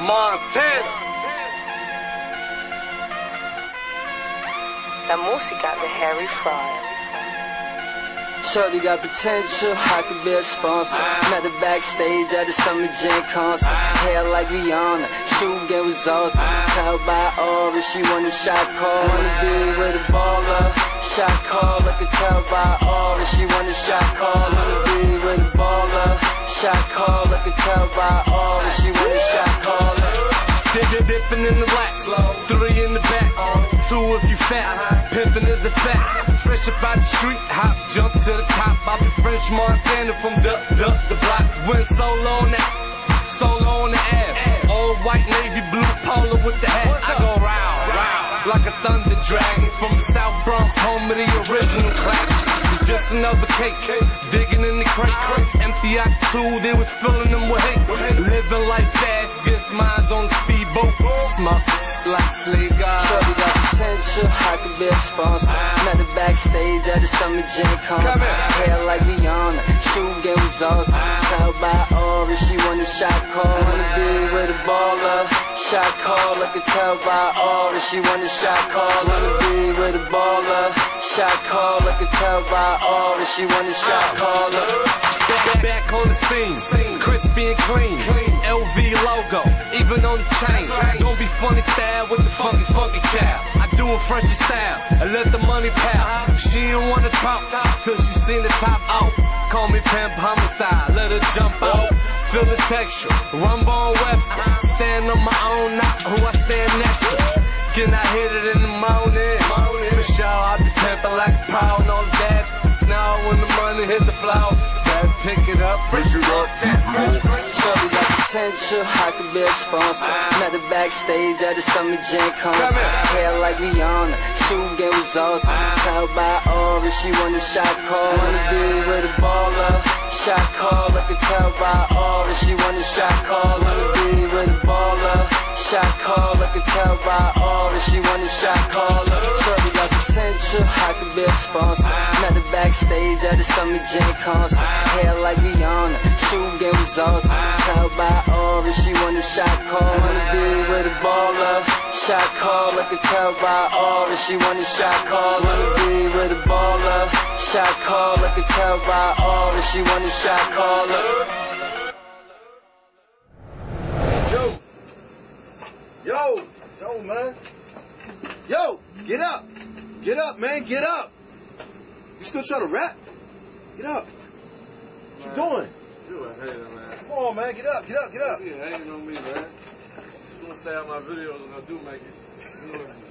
Montana. La música de Harry Fraud. Shorty got potential, I could be a sponsor. Ah. Met her backstage at the Summer Jam concert. Ah. Hair like Rihanna, shoe game was awesome. Ah. Tell by Aura, she want a shot call. Wanna be with a baller. Shot call, I can tell by Aura, she want a shot call. Wanna be with a baller. Shot call, I can tell by Aura, she want a shot call. Dip, dipping in the lap, three in the back, two if you fat. Pimping is a fact. Fresh up out the street, hop, jump to the top. I be French Montana from the the the block. Went solo on that, solo on the ab. All white navy blue polo with the hat. I go round, round like a thunder dragon from the South Bronx, home of the original clap. Just another case, digging in the crates. Empty two, they was filling them with hate. Living life fast, guess mine's on the speedboat. Smoke like Slay God. Shorty got potential, I could be a sponsor. Met her backstage at the Summer Jam concert. Hair like Rihanna, shoe game was awesome. Tell by Aura, she want a shot call. Wanna be with a baller. Shot call, I can tell by Aura, she want a shot call. Wanna be with a baller. Shot call, I can tell by Aura, she want a shot call. Back, back on the scene, crispy and clean. LV logo, even on the chain. Don't be funny style with the funky, funky child. I do a Frenchy style, and let the money pal. She don't wanna talk till she seen the top out. Call me pimp homicide, let her jump out. Feel the texture, rumble on Webster. Stand on my own, not who I stand next to. Can I hit it in the morning? For sure, I be pimping like a pound on that. Now when the money hit the floor, pick it up, fresh it up, Shorty got potential, I could be a sponsor. Ah. Met her backstage at the Summer Jam concert. Hair like Rihanna, shoe game was awesome. Ah. Tell by Aura, she want a shot call. Wanna be with a baller. Shot call, I can tell by Aura, she want a shot call. Shot call, I can tell by Aura, she want a shot call. Shorty got potential, I could be a sponsor. Met her backstage at the Summer Jam concert. Hair like Rihanna, shoe game was awesome. Tell by Aura, she want a shot call. Wanna be with a baller. Shot call, I can tell by Aura, she want a shot call. Wanna be with a baller. Shot call, I can tell by Aura, she want a shot call. Get up. Get up, man. Get up. You still trying to rap? Get up. What you doing? You a hater, man. Come on, man. Get up. Get up. Get up. You hating on me, man. You gonna stay out my videos when I do make it.